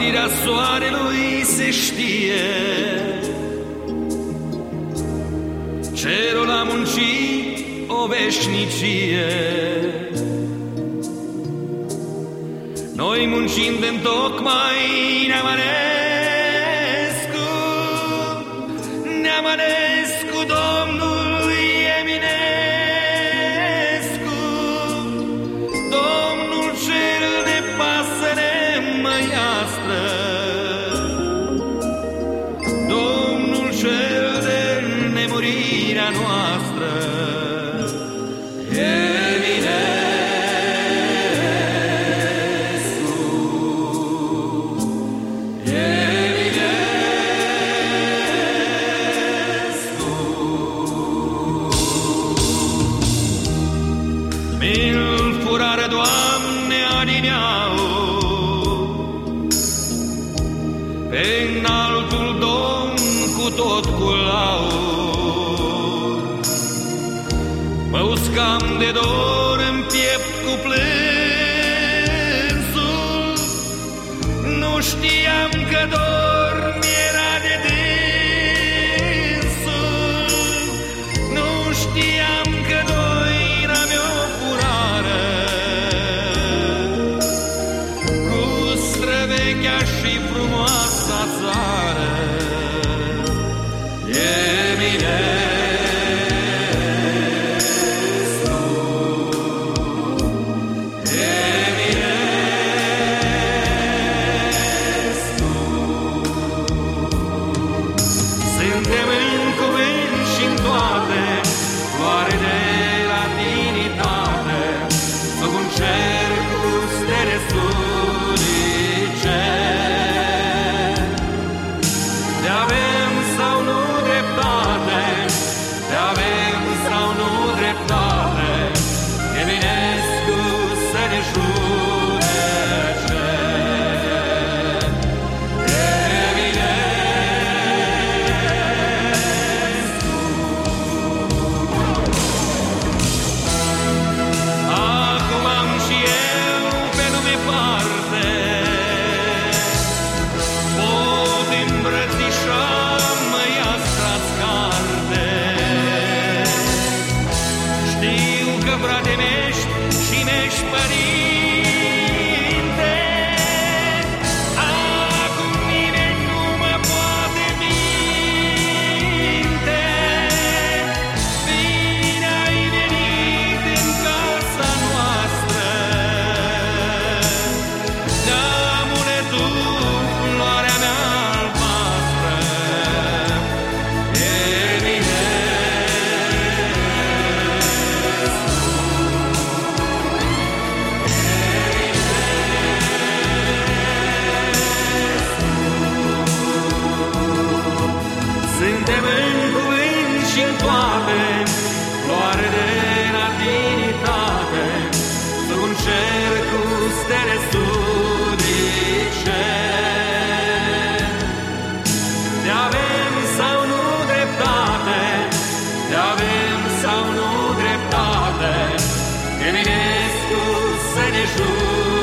zidirea soarelui se știe. Cerul a muncit o veșnicie. Noi muncind în tocmai ne-am ales cu, nemurirea noastră. Mi-l furare, Doamne, adineau Pe înaltul Domn cu tot cu laur Mă uscam de dor în piept cu plânsul. Nu știam că dor mi-era de dânsul. Nu știam că doina mi-o furară. Cu străvechea și frumoasa țară. Eminescu condemn De avem sau nu dreptate? De avem sau nu dreptate? Eminescu să ne jure